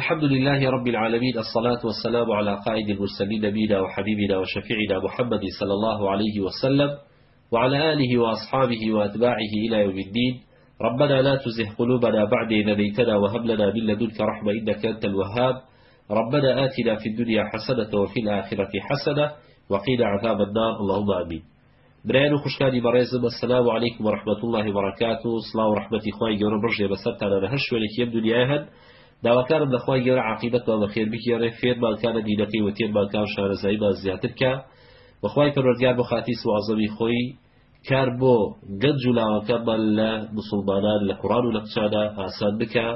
الحمد لله رب العالمين الصلاة والسلام على قائد المرسلين نبينا وحبيبنا وشفيعنا محمد صلى الله عليه وسلم وعلى آله وأصحابه وأتباعه إلى يوم الدين ربنا لا تزه قلوبنا بعد إذ بيتنا وهب لنا من لدنك رحمة إنك أنت الوهاب ربنا آتنا في الدنيا حسنة وفي الآخرة حسنة وقيل عذاب النار اللهم آمين برایان خشكاني خوشکانی السلام عليكم ورحمة الله وبركاته صلاة ورحمة خی گەورە بڕژێ بەسەرتانە لە هەر شوێنێک یەم دنیای هەن داواکارم لەخوای گەورە عقیبەت بە خێر بکێڕێ فێر باکانە دینەکەی و تێر باکان شارەزایی بە زیاتر کە بەخوای پەروەردگار بۆ خاتی سوازەوی خۆی کار بۆ گەنج و لاوەکەمان لە مسلمانان لە قوران و لە قچانە ئاسان بکە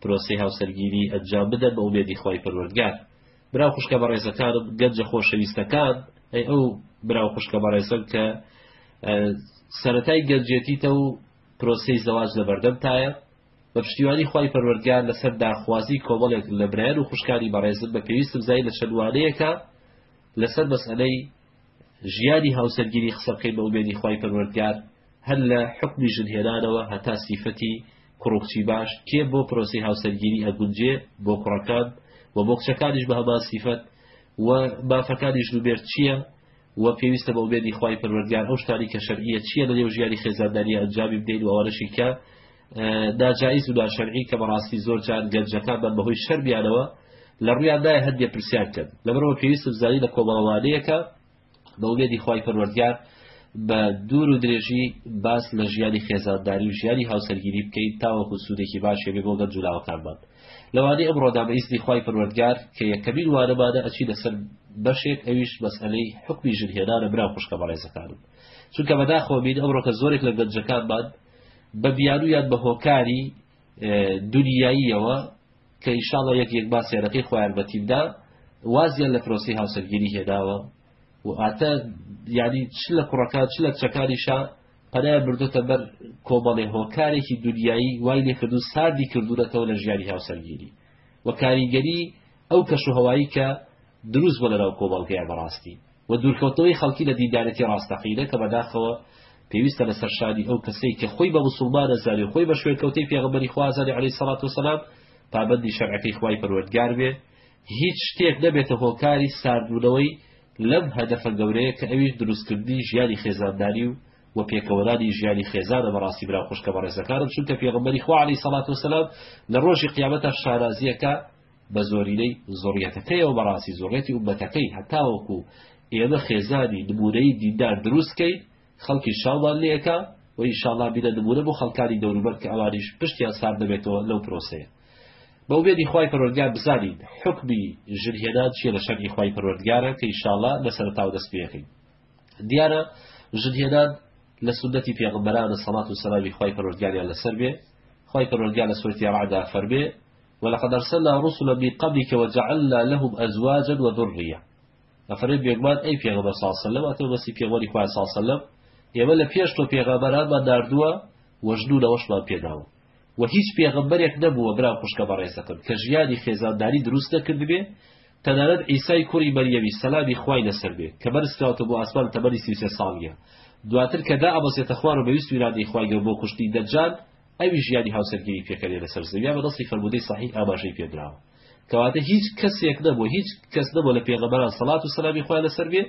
پرۆسی هاوسەرگیری ئەنجام بدەن بە ئومێدی خۆی پەروەردگار براو خوشکە بە ڕێزەکانم گەنجە خۆشەویستەکان ئەی ئەو براو خوشکە بە ڕێزم کە سەتای گەنجێتیتە و پرۆسی زەواج لە بەردەم تایە بە پشتیوانی خی پەروەرگار لەسەر داخوازی کۆمەڵێک لە برایەن و خوشکانی بەڕێزن بە پێویستم زای لە شەروانەیەەکە لەسەر مەسئلەی ژیانی هاوسەرگیری قسەکەی بە وبێنی خی پەروەرگار هەر لە حکمی ژنهێنانەوە هەتا سیفەتی کوڕخچی باش کێ بۆ پرۆسی هاوسەرگیری ئەگونجێ بۆ کوڕەکان و بۆ کچەکانیش بە هەما سیفەت و بافەکانی ژنوبێر چییە و پێویستە بە وبێنی خی پەروەرگار ئەو شتانی کە شەرعیە چییە لە نێو ژیانی خێزانداری ئەنجامی بدەین و ئەوەشی کە داجائز و داشەرعی کە بەڕاستی زۆر جار گەنجەکە بە بەهۆی شەربیانەوە لە ڕویاندای هەندێ پرسیار کرد لەبەرەوە پێویست زانی لە کۆباڵوانەیەەکە بەوێدی خی پەروەردیار بە دوور و درێژی باس لە ژیانی خێزانداری و ژیانی هاوسەرگیری بکەیت تاوەکو سوودێکی باشێ بێ بۆ گەنج جولاوەکانمان لەوانەی ئەمڕۆدا بە ئیستی خی پەروەردگار کە یەکەمین وانەمادە ئەچی لەسەر بەشێک ئەویش مەسئلەی حکمی ژنهێنانە برا خوشکە بەڕێزەکانم چونکە بەداخۆبین ئەمڕۆکە زۆرێک لە گەنجەکانمان بە بیارویات بە هۆکاری دنیاییەوە کە ئیشاڵە یەک یەک با سێرەقی خواربەتیدا وازیان لە فرۆسی هاوسەرگیری هێداوە و ئاتە یانی چ لە کوڕەکە چ لە چەکاریشا پەرای بردوتە بەر کۆبەڵێ هۆکارێکی دنیایی وای لێ کردو ساردی کردوورەتەوە لە ژیانی هاوسەرگیری و کاریگەری ئەو کەشوهوایی کە دروست بۆ لەناو کۆبەڵگەیە بەڕاستی و دوورکەوتەوەی خەڵکی لە دیدارەتی ڕاستەقیلە کە بەداخەوە پێویستە لەسەر شادی ئەو کەسەی کە خۆی بە مسلمانە زانێ خۆی بە شوێنکەوتەی پێغمبەری خوازانێ علی سەڵات و سەلام پابندی شەرعەکەی خوای پەروەردگار بێ هیچ شتێک نەبێتە هۆکاری ساردونەوەی لەم هەدەفە گەورەیە کە ئەویش دروستکردنی ژیانی خێزانداری و و پێکەوەرانی ژیانی خێزانە بەڕاستی برا خوشکە بەڕێزەکانم چونکە پێغمبەری خوا علی سەڵات و سەلام لە ڕۆژی قیامەتە شارازیەکە بە زۆرینەی زۆریەتەکەیەوە بەڕاستی زۆرێتی وبەتەکەی هەتاوەکو ئێمە خێزانی نمونەی دیندار دروستکەی خەڵکی شاڵدا لەکە و ئیشاڵا بیدە دەبورە بۆ خەڵکاری دەوروبەر کە ئەوانیش پشتیان سار دەبێتەوە لەو پرۆسەیە بەو بێدی خی پەرۆرگار بزانین حکمی ژرهێدا چیە لە شەرقی خی پەرۆرگارە کە ئیشاڵا لە سەرتاو دەست پێخی دیارە ژدهێدان لە سودەتی پێغمبەرانە سەڵات و سەلامی خی پەرۆرگاریان لەسەر بێ خی پەرۆرگار لە سوەتی فر فەربێ ولقد أرسلنا رسلا من قبلك وجعلنا لهم أزواجا وذرية أفرد بيقمان أي في غبر صلى الله عليه وسلم أتوا بس في غبر صلى الله عليه وسلم ئێمە لە پێش تۆ پێغەبەرانمان نردووە وەژدوو لەەوەشمان پێداوە و هیچ پێغەمبەرێک نەبووە برا خوشکە بەڕێزەکەم کە ژیانی خێزانداری دروست نەکرد بێ تەنانەت ئیسای کوڕی مەریەوی سەلامی خوای لەسەر بێ کە بەرزکەوتە بۆ ئاسمان تەمەری سیسێ ساڵیە دواتر کەدا ئەبەسێتە خوار و بەویست ویرادی خوایگە بۆ کوشتی دەجان ئەوی ژیانی هاوسەرگیری پێکەێ لەسەر زەویا بە دەستی فەرمودەی صحیح ئاماژەی پێدراوە کەواتە هیچ کەسێک نەبوو هیچ کەس نەبوو لە پێغەمبەران سەڵات و سەلامی خوای لەسەر بێ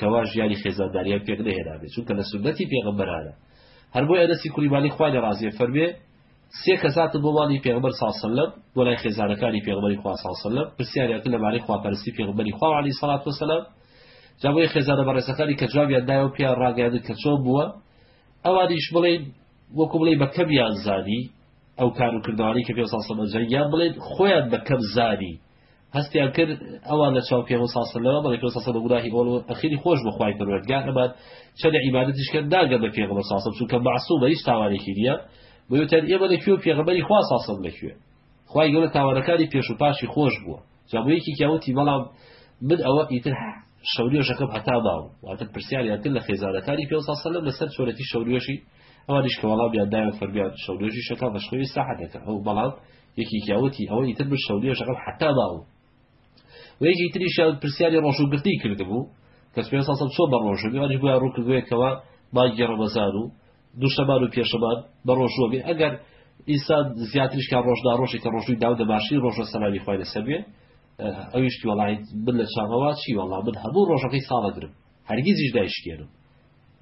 کەوا ژیانی خێزانداریە پێک نەهێنابێت چونکە لە سنەتی پێغمبەرانە هەر بۆ ئەنەسی کولیبانی خوا لە ڕازێ فەرمێ سێ کەسات بۆوانی پێغمبەر ساسەلم بۆ لای خێزانەکانی پێغمبەری خوا ساسەلم پرسیارێت لەبارەی خواپەرسی پێغمبەری خوا علی سڵات وسلام جابۆی خێزانە بەڕێسەکانی کە جوابیاندایە و پیان ڕاگەیان کە چۆ بووە ئەوانیش بڵێن وەکو بڵێ بە کەمیان زانی ئەو کار و کردوانی کە پێ ساسەمە جەنگیان بڵێن خۆیان بە کەم زانی هەستیان صلی الله علیه و آله ساسەوە بەڵێک ساسە بە گولاهی بۆڵ ئەخیری خۆش بخوای کرد گر چە لە عبادتش کرد داگە بە پێغمە ساسە چونکە بەعسو بە هیچ تاوانێکی دیە بۆتەن ئێمە لەکوێ پێغەبەری خوا ساسە لەکوێ خی گەورە تاوانەکانی پێش و پاشی خۆش بووە جابویەکی کیاوتی بەڵام من ئەوە ئیتر شەوریۆشەکەم هەتا باو واتە پرسیاریاتر لە خێزارەکانی پێ ساسە لەم لەسەر چۆرەی شەوریۆشی ئەوانیش کە وەڵام یادداوە فەربیان شەوریۆژی شەکە بە شوی ساحەکە ئەو بەڵام یەکی کیاوتی ئەوە ئیتر بر شکب حتی داو وێژی تری شاوت پرسیاری ڕۆژوگرتی کردبوو کەس پێ سە بە ڕۆژوگەوانی بۆە ڕووکردوێتەوە باگی ڕەبەزار و دووشەبار و پێشەبار بە ڕۆژوە بێ ئەگەر ئیسا زیاتریش کە ڕۆژدا ڕۆژێکە ڕۆژوی داودە باشی ڕۆژە سەلاوی خۆی لەسەبێ ئەویشتی وڵای بن لە چاوەوا چی وڵا بن هەبوو ڕۆژەکەی ساڵەگرم هەرگیزیش دایشکێنم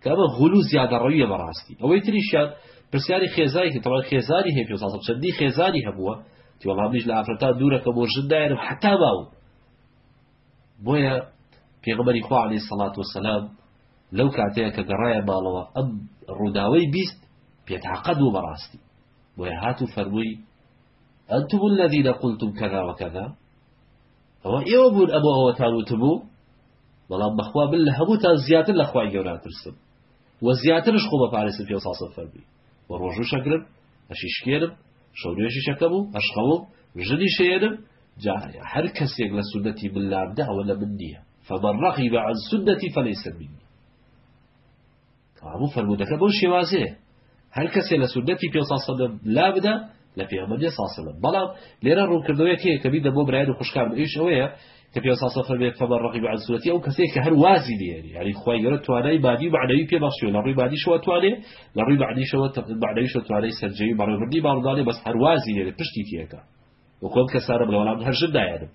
کە بە غولو زیادەڕەویە بەڕاستی ئەوەی تریشیان پرسیاری خێزاری کە تەوای خێزاری هەیە پێ چەندی خێزاری هەبووە تیوەڵامیش لە ئافرەتا دوورەکە بۆ ژدایرم حتا باوت بۆیە پێغمەری خوا عليه سەڵات و سەسلام لەو کاتەیە کە گەڕایە ماڵەوە ئەم ڕووداوەی بیست پێتاقەت و بەڕاستی بۆیە هات و فەرمووی ئەتم الذين قلتم كذا وكذا ئەوە ئێوە بوون ئەمە ئەوەتان وتبوو بەڵام بەخوا بن لە هەمووتان زیاتر لە خوای گەوراترسم وە زیاترش خۆ بە پارێسم پێ ساسە فەرمی وە ڕۆژوو شەگرم ئەشی شکێنم شەونێژی شەکەم و ئەشخەوم ژنی شێنم جاء حركس يقل سنتي بالله عبدا ولا مني فمن رغب عن سدتي فليس مني كابو فالمدك ابو شوازيه هل كسي لسنتي في صلى الله عليه وسلم لا بدا لا في عمد صلى الله عليه وسلم بلا ليرا رو كردوية كي كبيد ابو برايد وخشكار ايش اوية كبيد صلى الله عليه وسلم فمن رغب عن سنتي او كسي كهر وازي لي يعني يعني خواي يرد تواني بعدي معنوي في بخشيو لاري بعدي شو تواني لاري بعدي شو تواني سجي مرمدي بس هر وازي لي بشتي تيكا وەکۆم کە سارە بڵەوەڵام هەرژر دایانم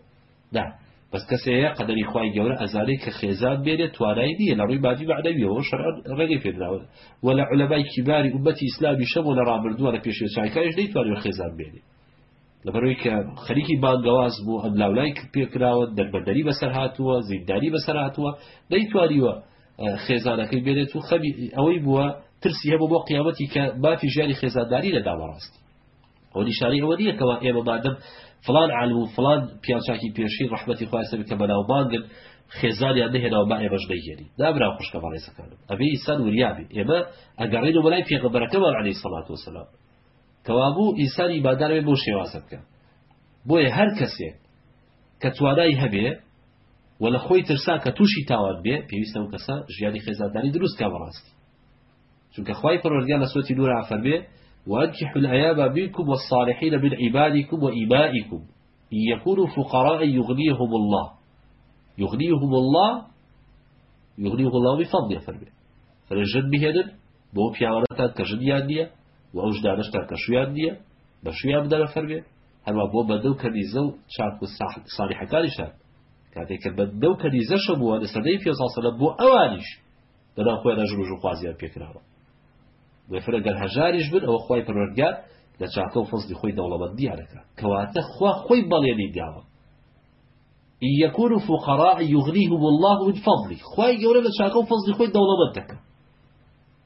دا بەس کەسەیە قەدەری خی گەورە ئەزانەی کە خێزان بێنێت توانای نیە لە ڕووی بادی بەعدەویەوە شەر ڕێگەی پێدراوە وە لە عولەبای کیباری وبەتی ئیسلامی شەم و لە ڕابردووە لە پێشێ چایکایش دەیتوانێت خێزان بێنێت لەبەرەوەی کە خەریکی بانگەواز بوو ئەم لاولای پێکراوە دەربەردەری بەسەر هاتووە زیندانی بەسەر هاتووە دەیتواریوە خێزانەکەی بێنێت و خەبی ئەوەی بووە ترسی هەبوو بۆ قیامەتی کە بافی ژیانی خێزانداری لە داوەڕاستی هو نشاني هو دي كوا ايما مادم فلان علو فلان پیاچاکی پیشی رحمتی خواه سبی که بناو باندن خێزان یان نهێنەوە بە ئێمەش دەیێنی دابرا خوشکە بەڕێسەکانم ئەبێ ئیسان وریابێ ئێمە ئەگەڕین و بەلای پێغەبەرەکەمان عەلەی سەڵات وسەلام کەوابوو ئیسان ئیبادارێ بۆ شێوازت بکە بۆیە هەر کەسێک کە توانای هەبێ و لە خۆی ترسا کە تووشی تاوان بێ پێویستە و کەسە ژیانی خێزاندانی دروست کا بەڕاستی چونکە خی پەرۆرگیان لە سوەتی نور ئافەرمێ وأنجحوا الأيام بكم والصالحين من عبادكم وإبائكم إن يكونوا فقراء يغنيهم الله يغنيهم الله يغنيهم الله بفضل فرمي فنجن بهدن بو في کجن یان نیە و ئەو ژدانشتان کە شویان نییە بە شویان بدەرە فەرمێ هەروە بۆ بەندە و کەنیزە و چاک و ساریحەکانیشان کاتێک کە بەندە و کەنیزەشە بووە لە سەدەی پێ ساڵ بۆ ئەوانیش لەناو خۆیان ئەژن بفر ئەگەر هەژاریش بن ئەوە خی پەروەرگار لە چاکە و فەزلی خۆی دەوڵەبەت دیارەکە کەواتە خوا خۆی بەڵێنی داوە یەکون و فقراء یغریهم الله من فضلی خوای گەورە لە چاکە و فەزلی خۆی دەوڵەبەت دەکە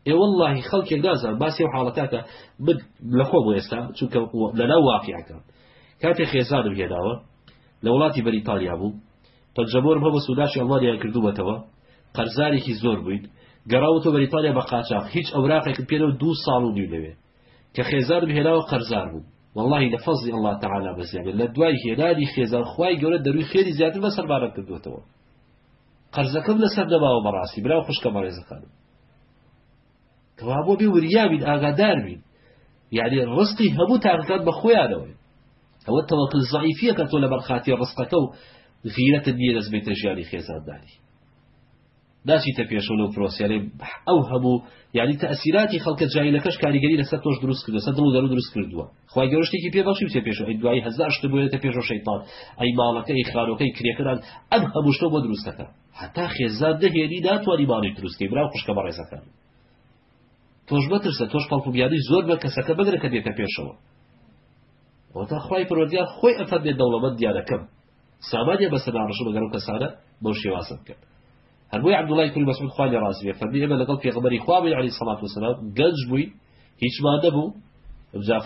ئێ والله خەڵکێک دازان باسی و حاڵەتەکە بد لە خۆ بۆ ئێستا چونکە لەناو واقعەکە کاتێک خێزانم هێداوە لە وڵاتی بەریتالیا بوو پەنجەمۆرم هەمە سوداشی ئەڵمانیان کردووەتەوە قەرزارێکی زۆر بووین گەڕاوتە بەریتانیا بە قاچاق هیچ ئەوراقێک پێرە دو ساڵ و نیو لەوێ کە خێزار بهێراوە قەرزار بوو والله لە فەزی الله تعالا بەزیێت لە دوای هێراری خێزار خوای گەورە دەروی خێری زیاتر بە سەربارە کردوێتەوە قەرزەکەم لەسەر دەماوە بەڕاستی براو خوشکە بەڕێزەکان کەوا بۆ بێ وریابین ئاگادار بین یعنی ڕستی هەبوو تاقەکان بە خۆیانەوەی ئەوە تەوەکل زعیفیە کە تۆ لە بەرخاتی ڕستەکە و غیرەتە نیە دەستبێتە ژیانی خێزانداری داچیتە پێشون و پرۆسیارەی ئەو هەبوو یعنی تەسیراتی خەڵکە جایلەکەش کاریگەری لەسەر تۆش دروست کردو سە دڵ دەرو دروست کردووە خی گەشتێکی پێبخشی بچێ پێش ئەی دوایی هزار شت بێتە پێشۆ شەیتان ئەی ماڵەکەی خارۆکەی کرێکەکەران ئەم هەبووشتەوە بۆ دروستەکە هەتا خێزاد دەهێنی داتوانی باڵی دروستکەی برا خوشکە بە ڕێزەکان تۆش بەترسە تۆش پاڵپوبیانی زۆر بە کەسەکە بگرە کە دێتە پێشەوە تا خی پرۆدیار خۆی ئەفەر بێت دەوڵەمە دیارەکەم سامانە بەسەداڕش بەگەرم کەسانە بەو شێوازم کرد هەربووی عبدوڵای کولی مەسعود خوا لە ڕاستێ قال ئێمە لەگەڵ پێغمەری خوابی علی سەڵات وسلام گەنج هيش ما دبو بجا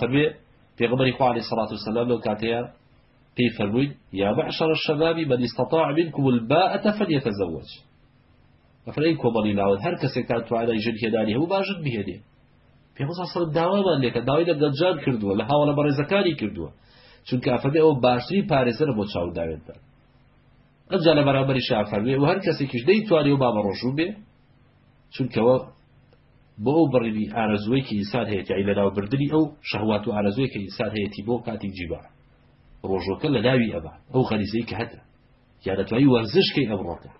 في قبري خوا عليه الصلاة والسلام لو كاتيا في فەرمووی يا معشر الشباب من استطاع منكم الباءة فليتزوج فەرەی کۆمەڵی لاوت هەر کەسێکتان توانای ژن هێدانی في باشت بهێنێ پێمەسا سەر لك لێکە إذا لە كردوا لها ولا هاوڵە كردوا کردووە چونکە أو باشري باشترین پارێزەرە بۆ چاوداوێتدان ئەجا لە بەرابری شافەروێ و هەر کەسێکیش دەی توانی و بابڕۆژوو بێ چونکەوە بۆ ئەو بڕیبی ئارەزوەی کە ئینسان هەیەی ئەی لەناو بردننی ئەو شەهوات و ئارەزوی کە ئینسان هەیەی بۆ کاتی جیبا ڕۆژۆکە لە ناوی ئەبا ئەو خەریزەی کە هەتە یادەتوایی وەرزشکەی ئەمڕۆکە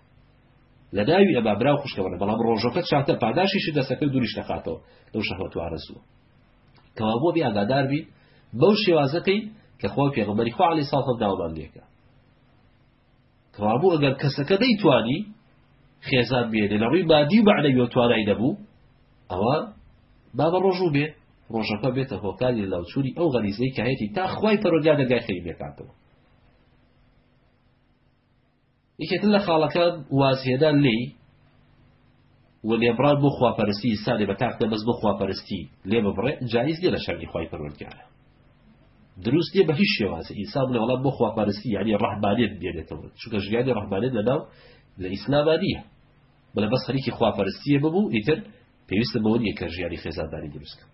لە ناوی ئەبا برا خوشکەوەە بەڵام ڕۆژەکە چاتە پاداشیشی دەسەکە دوریش دەخاتەوە لەو شەهوات و ئارەزوە کەوا بۆ بێ ئاگادار بین بەو شێوازەکەی کە خۆ پێغمەری خو علی ساڵ داوبندێکە کەوابوو ئەگەر کەسەکە دەیتوانی خێزان بێنێ لە ڕووی مادی و بەعەوی توانای نەبوو ئەوە بابە ڕۆژوو بێ ڕۆژەکە بێتە هۆکاری او ئەو غەریزەی کاەتی تا خخوای پەرۆگا دەگای خەری بێکاتەوە یکێتن لە خاڵەکان وازهێدان لی و لێبران بۆ پرستی ساێ بە تاقدە بەس بۆ پرستی لێ ببڕێ جایز لێ لە شەرنی خی دروستی به هیچ شێوازە ئیسان منەوەڵات بۆ خواپارستی یعنی يعني بیاد تو چون که جایی ڕحبانێت بێنێتەوە يعني چکە ژگانی ڕحبانێت لەناو لە ئیسلامانیە بەڵە بە سەریکی خواپەرستیە ببوو ئیتر پێویستە بەوە یەکە ژیانی خێزانداری دروستکە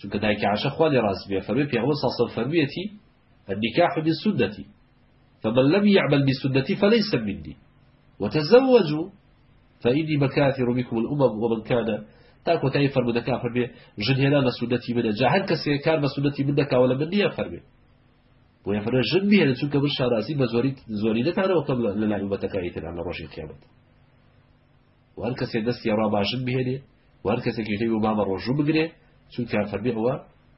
چونکە دایکی عاشە خوا لێ راز بیه فرمی پێغەمبەر صلی الله فەرمیەتی النکاح بالسنة فمن لم يعمل بسنتي فليس مني وتزوجوا فإني مكاثر بكم الأمم ومن كان تا کۆتایی فەرمودەکە فەرمێ ژن هێنا مەسوودەتی منە بده جاهل کەسێک کار مەسوودەتی من دەکاوە لە من نییە فەرمێ بۆیە فەرە ژن بێنە چونکە من شارازی بە زۆری زۆری نەتانەوە کەم لە لایوبەتەکانی تران لە ڕۆژی قیامەت وار کەسێک دەستی ڕاباشن بهێنێ وار کەسێکی دەی و مامە ڕۆژوو بگرێ چونکە فەرمێ ئەوە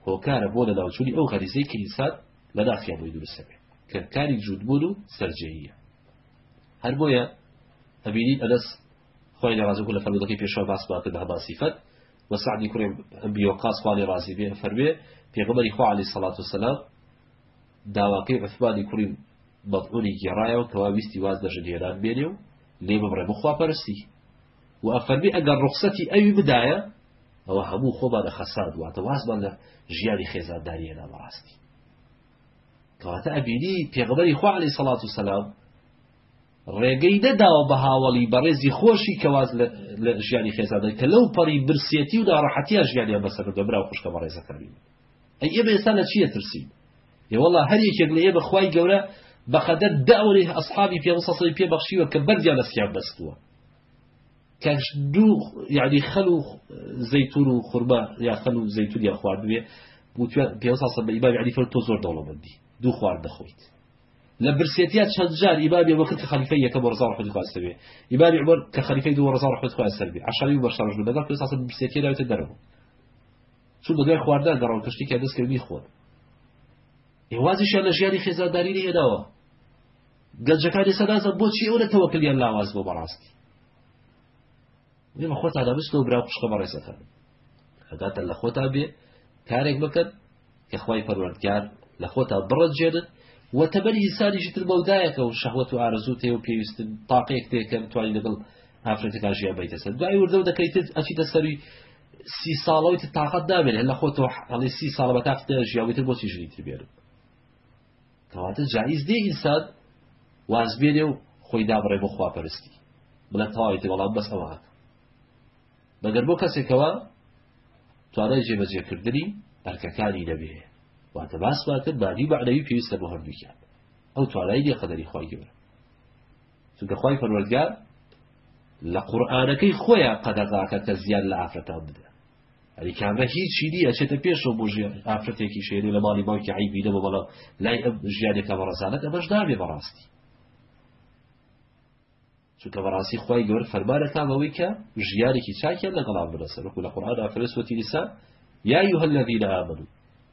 هۆکارە بۆ لە ناوچووی او غەریزەی کلیسات لە داخیان بۆی دروستە بێ کە کاری جوودبوون و سەررجەیە هەر بۆیە ئەبینی ئەلس خۆی لە ڕازگو لە فەرودەکەی پێشەوە باس باتە بەهبا سیفەت وە سعدی کوڕێ بیۆقاس خوالی ڕازی بێ فەروێ پێغمەری خوا علی سەڵات وسەلام داواکەی عثمانی کوری بەڵونی گێڕایەوە کەوا ویستی واز دەژە لێران بێنێ و لێ بڕێ بخوا پەرستی و ئەفەرمی ئەگەر ڕخسەتی ئەوی بدایە ئەوە هەموو خۆبان لە خەساد واتە وازمان لە ژیانی خێزانداریە نامەڕاستی کەواتە ئەبینی پێغمەری خوا علی سەڵات وسەلام رجید ڕێگەی دەداوە بە هاوڵی بەڕێزی خۆشی کەواز لە ژیانی خێزادە کە لەو پەڕی برسێتی و داڕەحەتیا ژیانیان بەسەردە براو خوشکە بە ڕێزەکانی ئەی ئێمە ئێستا لە چیە ترسی ێوەڵا هەرێکێک لە ئێمە خی گەورە بەخەدەر داوری ئەسحابی پێ سەسەی پێبەخشیوە کە بەردیان لەسیان بەستووە کەش دو یعنی خلو زیتون و یا خلو زیتون یا خەل و زەیتونیان خواردوێ پێ ساسە یعنی فرد تو زور زۆر دەوڵەمەندی دو خوارد دەخۆیت لبرسيتيا تشجار إبابي وقت خليفية كبر زار حد خواست به إبابي عبر كخليفة دو زار حد خواست به عشرة وبرشار رجل بدر كل ساعة برسيتيا لا يتدربه شو بدو خواردان درو كشتي كده كدس كبي خور إوازش على جاري خزا داريني هدا هو قد جكاري سدا بود شيء ولا توكل يلا واز بو براستي لما خوت على بس لو براقش خبر يسخن هذا تلا خوتها أبي كارك بكت كخواي فرورد كار لخوتها برد جدد وتەبەری ئینسانیشی تر بەودایەکە و شەهوەت و ئارزوو تێ و پێویستن تاقەیەک تێکەم توانی لەگەڵ ئافرەتەکان ژیان بیتەسەر دوای وردە و دەکەیتت ئەچیتە سەری سی ساڵەوەی تااقت دابێت لە خۆ تۆڵی سی ساڵ بە تافتە ژیاویتر بۆچی ژنی تر بێرم کەواتە جاییز دێ ئینسان وازبێنێ و خۆی دابڕێ بۆ خواپەرستی بڵێت تەواویتی بەڵام بەسەوەات بەگەر بۆ کەسێکەوە توانای جێبەجێکردنی بەرکەکانی دەبێت واتە باسوا کرد بادی بەعدەوی پێویستە بە هەردووکیان ئەو توانایی لێ خەدەری خۆی گەورە چونکە خۆی پەروەردگار لە قورآانەکەی خۆیان قەدەغاکە کە زیان لە ئافرەتان بدە ئەریکانە هیچی دی ئەچێتە پێشەوە بۆ ئافرەتێکی شێری لە ماڵی که عیبیدە بە بەڵە لای ئەم ژیانێکە بەڕزانەکە بەشدابێ بەڕاستی چونکە بەڕاستی خی که فەرمانەکانەوەی کە ژیارێکی چاکیان لەگەڵام بنەسەرکو لقرآن عفرت فرسوەتی لیسا یا یوهل الذين آمنوا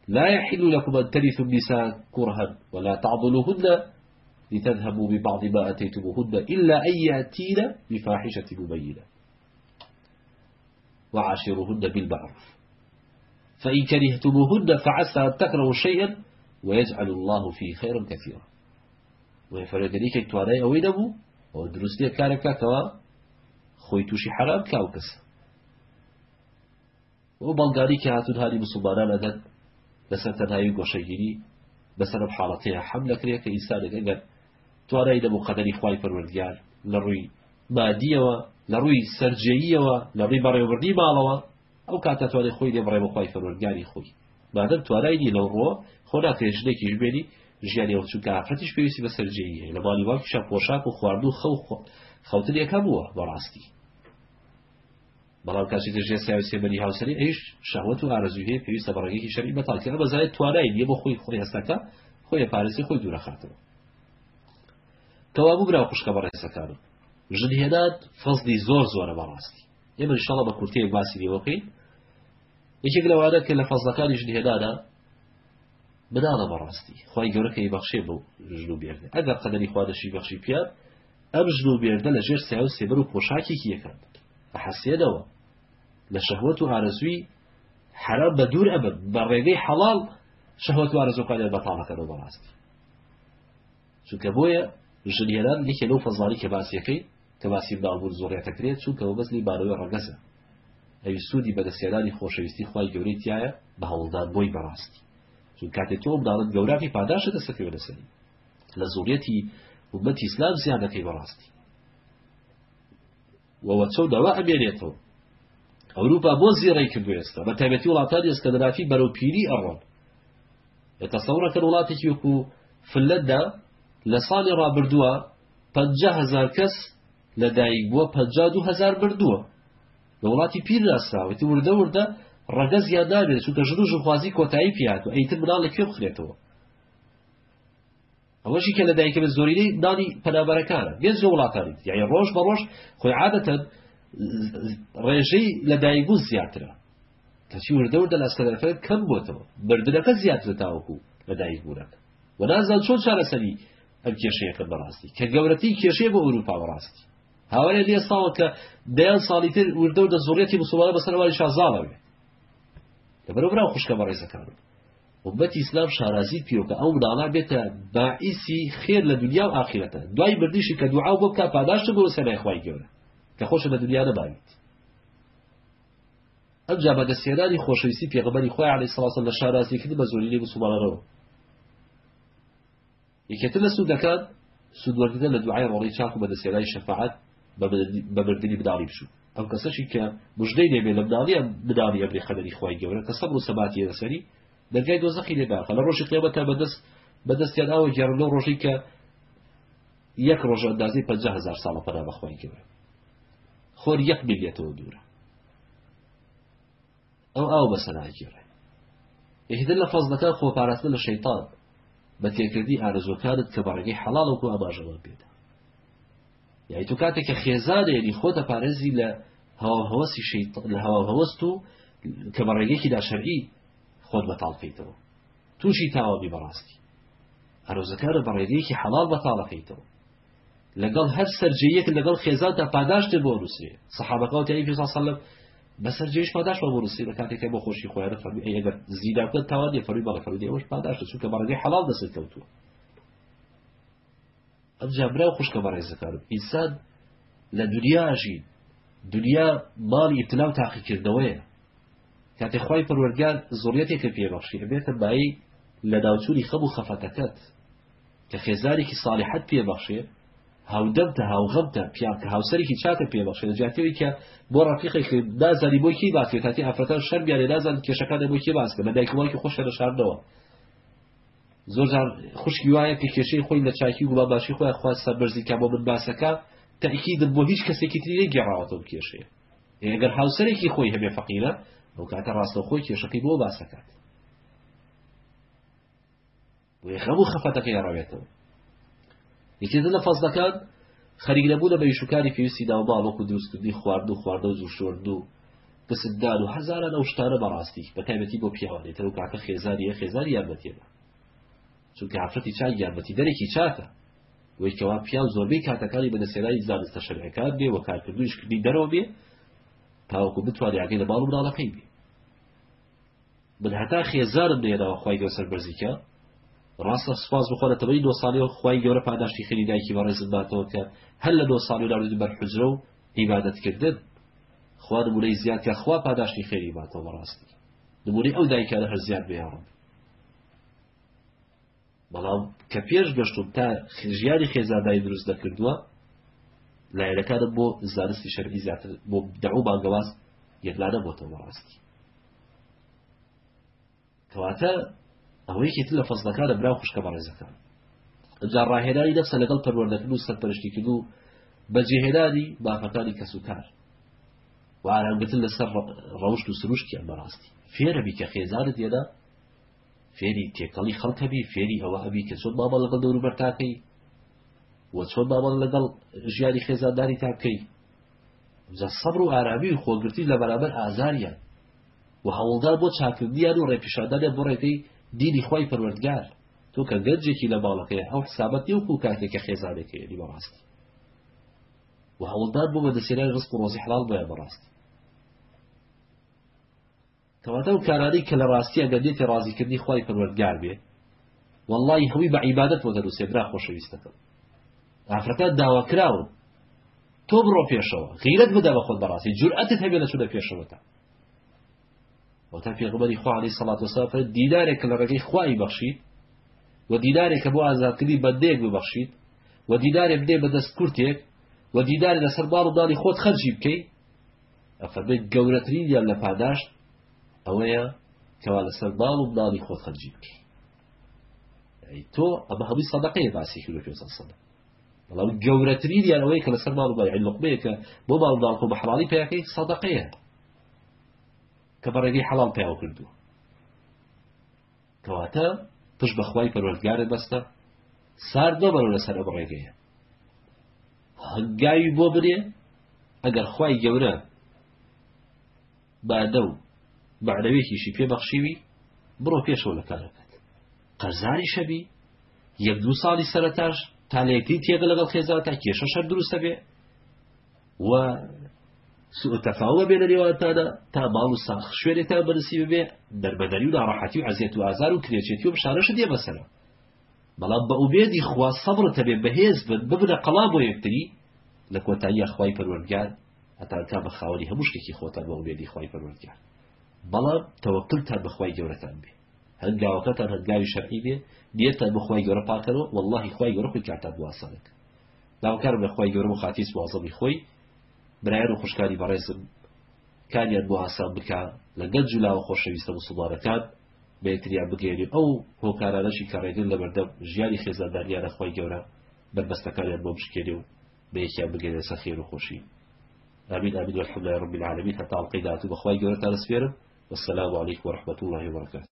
لا يحل لكم أن ترثوا النساء كرها ولا تعضلوهن لتذهبوا ببعض ما أتيتموهن إلا أن يأتين بفاحشة مبينة وعاشرهن بالمعروف فإن كرهتموهن فعسى أن تكرهوا شيئا ويجعل الله فيه خيرا كثيرا ويفرقني كتواني أوينه لي كاركا كوا خويتوشي حرام كاوكس کەس بۆ بەڵگاری کە هاتون لەسەر تەنایی گۆشەگیری بەسەر حاڵەتەیە حەم لەکرێت کە ئیسانێک ئەگەر توانای دەبوو قەدەری خی پەروەردیار لە ڕووی مادیەوە لە ڕووی سەررجەییەوە لە ڕووی بەڕێوەبردی ماڵەوە ئەو کاتە توانێت خۆی دێبڕێ بە خی پەروەردگاری خۆی مادەم توانایدی لەو ڕۆ خۆدا تێژنێکیش بێنی ژیانی ئەوچووکە ئافرەتیش پێویستی بە سەررجەیە لە بالیواکیشە پۆشاک و خواردو خەو خەوتن یەکە بووە بەڕاستی بەڵام کاسی دژێ ساوی سێبەری هاوسری ئەیش شاوت و ئارزوهەیە پێویستە بەڕێگەی شەری بەتاکی ئە بەزای توانای نیە بە خۆی خۆی هەستەکە خۆی پارێزی خۆی دوورەخاتەوە تەوابوو برا خوشکە بەڕێسەکانم ژنهێنات فەزلی زۆر زۆرە بەڕاستی ئێمە شڵە بە کورتەیە باسی لێوەکەی یەکێک لەوانە کە لە فەزلەکانی ژنهێدادا بداڵە بەڕاستی خی گەورەکەی بەخشێ بە ژن و بێردە ئەگەر قەدەری خوادەشی بەخشی پیاد ئەم ژن و بێردە لە ژێر ساو سێبەر و پۆشاکێکی یەکات بە حەسێدەوە لە شەهوت و هارسووی حرا بە دوور ئەب بە ڕێگەی حەڵال شەهوت و هارزوقا لە بەتاڵەکەەوە بەڕاستی چونکە بۆیە ژلێران لێکە لەو فەزاری کە باسیەکەی کە باسی باڵبور زۆڕێتەکرێت چونکەەوە بەزلی بارەوەی ڕگەزە ئەوی سوودی بەدەسێدانی خۆشەویستی خی گەورەی تایە بە هەوڵدان بۆی بەڕاستی چون کاتێک تۆ داڵت گەوراکی پاداشە دەسەکەی لەسەری لە زۆریەتی وبەتی ئسلام زیان دەکەی بەڕاستی وەوە چۆ داوا ئەبێنێتەوە ئەوروپا بۆ زیێڕی کردو ئێستا بە تایبەتی وڵاتات ئێسکە دەرافی بەرەوپیری ئەڕۆن تەسەورەکە وڵاتێکی وەکو فلەتدا لە ساڵی ڕابردووە هزار کەس لەدایک بووە هزار بردووە لە وڵاتی پیرراستراوەتی وردە وردە ڕەگە زیادا بێت چونکە ژن و ژخوازی کۆتایی پیات و ئەیتر مناڵ لە کوێ بخرێتەوە ئەوەشی کە لەدایکە بە زۆرینەی دانی پەنابەرەکانە گەنج وڵاتانی یعنی ڕۆژ بە ڕۆژ خۆی عادەتەن ڕێژەی لەدایکبوو زیاترە کەچی وردەوردە لەسکەدەفەکە کەم بۆتەوە بردنەکە زیاتر تاوەکو لەدایکبوونەکە و نازان چۆن چارەسەری ئەم کێشەیەەکە بەڕاستی کە گەورەتی کێشەیە بۆ ئەوروپا بەڕاستی هاوارێ لێ ساڵە کە دەیان ساڵی تر وردە و دەزۆڕێتی مسلمانە بەسەرواری شازاڵەوێ لە بەرەبرا خوشکە بە ڕێزەکان وبەتی ئسلام شارازی پیرۆکە ئەو مناڵا بێتە باعیسی خێر لە دنیا و ئاخرەتە دوای بردیشی کە دوعا بۆ کا پاداشتە بۆ سەرای خوای گەورە که خوش به دنیا نەماویت ئەم جامەدەسێنانی خۆشەویستی پێغمەری خۆی علی سەڵاسە لە شارازیکردی بە زۆری لێ مسلمانەرەوە یەکێتە لە سود سوودوەردە لە دوعای ڕۆڵی چاک و بەدەسێنانی شەفاعەت بە مردنی بداڵی بشوو ئەم کەسەشی کە مژدەی لێبێ لە بداڵیە بداڵی ئەبری خەدەری خۆی گەورە کە سەبر و سەباتی لەسەری دەرگای دۆزەخی لێباخە لە ڕۆژی قیامەتە بەدەست بەدەستیان ئەوە گێڕ لەو روشی که یک روش اندازه پنجه هزار ساڵە پەنا بەخۆی گوره خور یک بیلیت و دوره او او بس ناجره دل لفظ خو پارست له شیطان به تکردی ارزو کرد که برگی حلال و کو اباجه بید یعنی تو کاته که خیزاده یعنی خود پارزی له هوا شیطان له هوا تو که برگی که در شرعی خود بطال فیتو تو شیطان و براستی ارزو کرد برگی که حلال بطال تو لەگەڵ هەر سەررجەیەک لەگەڵ خێزانتە پاداشتێ بۆ رووسێ سەحابەکەەوە تیانی ساڵب بەسەر جێش پاداش بە رووسی لە کاتێکەکە بۆ خۆشی خۆیانە فەر ئەگەر زیداکە تاوادی فەرمی بەڵەفەرودی ئەوش پاداشتە چونکە بەڕگەی حڵال دەسەر کەوتووە ئەم جابرا خوشکە بەڕێ زەکار ئینسان لە دنیاژین دنیا ماڵی تلاو تاقیکردنەوەیە کاتێک خی پەروەرگان زۆریەتێکە پێبەخشی ئەبێتە بایی لە داوچووری خەب و خەفەتەکەت کە خێزارێکی ساڵحەت پێبەخشێت هاودەبتە هاوغەبتە پیاکە هاوسەرێکی چاتە پێبخشێت جاتەوەی کە بۆ ڕافیقێک دازانی بۆ کی باسکێت هاتی ئەفرەتان شەربیان لێدازان کێشەکانە بۆ کی باسکە بە دایکمانکی خۆشە لە شاردەوە زۆر خوشکی وایە کە کێشەی خۆی لە چاکی گوڵا باشی خۆی خوا سەربەرزیکە بۆ من باسەکە تەئیکیدن بۆ هیچ کەسێکی تری گێڕاوەتە کێشەیە ئەگەر هاوسەرێکی خۆی هەبێ فەقیرە ئەو کاتە ڕاستەخۆی کێشەکەی بۆ باسەکات خەبوو خەفەتەکەی ڕاوێتەوە یەکێتە لە فەزلەکان خەریک لەبوو لە بەیشوکاری پێویستی داوبا وەکو دروستکردنی خوارد و خواردە و زوشۆرد و قسددان و هەزاران ئەو شتانە بەڕاستی بەتایبەتی بۆ پیاوانێتە و کاکە خێزاریە خێزاری یارمەتێدا چونکە حفرەتی چای یارمەتی دەرێکی چاکە وەیکەوا پیان زۆربەی کاتەکانی بەدەسێرانی زانستە شەرعەکان بێ و کارکردویشکردی دەرەوە بێ تاوەکو بتوانێت یاگەی لە باڵ و مناڵەکەی بێ بنهتا خێزارم لێراوە خی گەسەر بەرزیکە ڕاستە سپاس بخۆ لە تەوەی دو ساڵی و خی گەورە پاداشتی خەری دایکی بەڕێزت باتەوە کە هەر لە دو ساڵی داود بەر حجرە و عیبادەتکردن خوارد بولەی زیاتیا خوا پاداشتی خێری باتەوە ڕاستی دبووری ئەو دایکە لە هەر زیاد بیاڕم بەڵام کە پێش گەشتم تا خژیاری خێزادایی دروست دەکردووە لایەکانە بۆ زانستی شەرعی زیاتر بۆ داو باگەواز یەکلانە بۆتەوە ڕاستی کەواتە ئەوەیەکی تر لە فەزلەکە لە براو خوشکە بەڕێزەکە جا ڕاهێنانی دەفسە لەگەڵ پەروەردەکرد و سەرپەرشتی کرد و بەجێهێنانی باخەکانی کەس و کار و ئارانگتن لەسەر ڕەوشت و سروشکیان بەڕاستی فێرە بی کە خێزانت دێدا فێری تێکەڵی خەڵکەبی فێری ئەوە ئەبی کە چۆن بابە لەگەڵ دەور بەرتاکەی و چۆن بابان لەگەڵ ژیانی خێزانداری تاکەی سەبر و ئارامی و خۆگرتی لە بەرابەر ئازاریان و هەوڵدار بۆ چاکردیان و ڕێپیشاندانیان بۆ ڕێگەی دینی خۆی پەروەردگار تۆ کە گەنجێکی لە ماڵەکەی ئەو حسابەت نی وکو کاتێکە خێزانێکەیەنی بەڕاستی و هەوڵدان بۆ بە دەسێنای ڕست و ڕۆزی حڵال بۆە بەڕاستی کەواتە و کارانەی کە لە ڕاستیە گەندێتی ڕازیکردنی خی پەروەردگار بێ واللهی هەوی بە عیبادت بۆ دەروسێدرا خۆشەویستەکەم ئافرەکە داواکراون تۆ بڕۆ پێشەوە غیرت بدە بە خۆت بەڕاستی جورئەتت هەبێ لە چودە پێشەوەتە وتا پێغبەری خوا علی سەڵات وسافر دیدارێک لە ڕێگەی خوای بەخشیت و دیدارێکە بۆ عزاد بە دێک ببەخشیت و دیدارێ بدێ بە دەست کورتێک و دیدارێ لەسەر باڵ و داڵی خۆت خەرجی بکەیت ئەفەرێت گەورەترین یان لە پاداشت ئەوەیە کەوا لەسەر باڵ و داڵی خۆت خەرجی بکەیت تو أما هەمووی سەدەقەیە باسی کیلو پێ سەدە بەڵام گەورەترین یان ئەوەیە کە لەسەر ماڵ و بای لقبەیە کە بۆ ماڵ داڵ و بە حڵی پیاکەی سەدەقەیە کە بەڕێگەی حەڵال پیاوە کردو کەواتە پش بەخوای پەروەردگارە بەستە ساردۆ بەرەو لەسەر ئەم ڕێگەیە هەنگاوی بۆ برێ ئەگەر خوای گەورە بادە و بەعرەوێکیشی پێبەخشیوی بڕۆ پێشەوە لە کارەکەت قەرزاری شەبی یەک دوو ساڵی سەرەتاش تالەتی تێگە لەگەڵ خێزار تا کێشە شەر دروستە بێ و تەفاوە بێ لە لێوانتادا تا ماڵ و ساخ شوێنێک تا بەرسی ببێ دەربەدەری و داڕاحەتی و عزیێت و ئازار و کرێچێتی و شارەش دێ بەسەرە بەڵام بە ئوبێدی خوا سەبرتە بێ بەهێز بن ببنە قەڵا بۆ یەکتری لە کۆتایی خی پەروەرگار هەتانکە بە خاوەری هەموو شتێکی خۆتان بە ئوبێدی خی پەروەرگار بەڵام تەوەکلتان بەخوای گەورەتان بێ هەنگاوەکەتان هەنگاوی شەرعی بێ دیێتان بەخوای گەورە پاکەرەوە واللهی خی گەورە خۆی کاتان دواسەڵک داوکار بەخوای گەورە و خاتیس وازەڵی خۆی برایەر و خوشکانی بەڕێزم کانیان بۆ ئاسان بکە لەگەل جولاوە خۆشەویستە مسلمانەکان بەتریان بگەێنێ ئەو هۆکارانەشی کە ڕێگەن لە بەردەم ژیانی خێزاندانیانە خۆی گەورە بربەستەکانیان بۆ بشکێنێ و بەیەکیان بگەێنێ سەخیر و خۆشی ئامین ئامین وەرحمدلله رب العالمین هەتا ئەڵقەی داهاتوو بەخوای گەورە تا دەسپێرم والسلام عليكم ورحمة الله وبركاته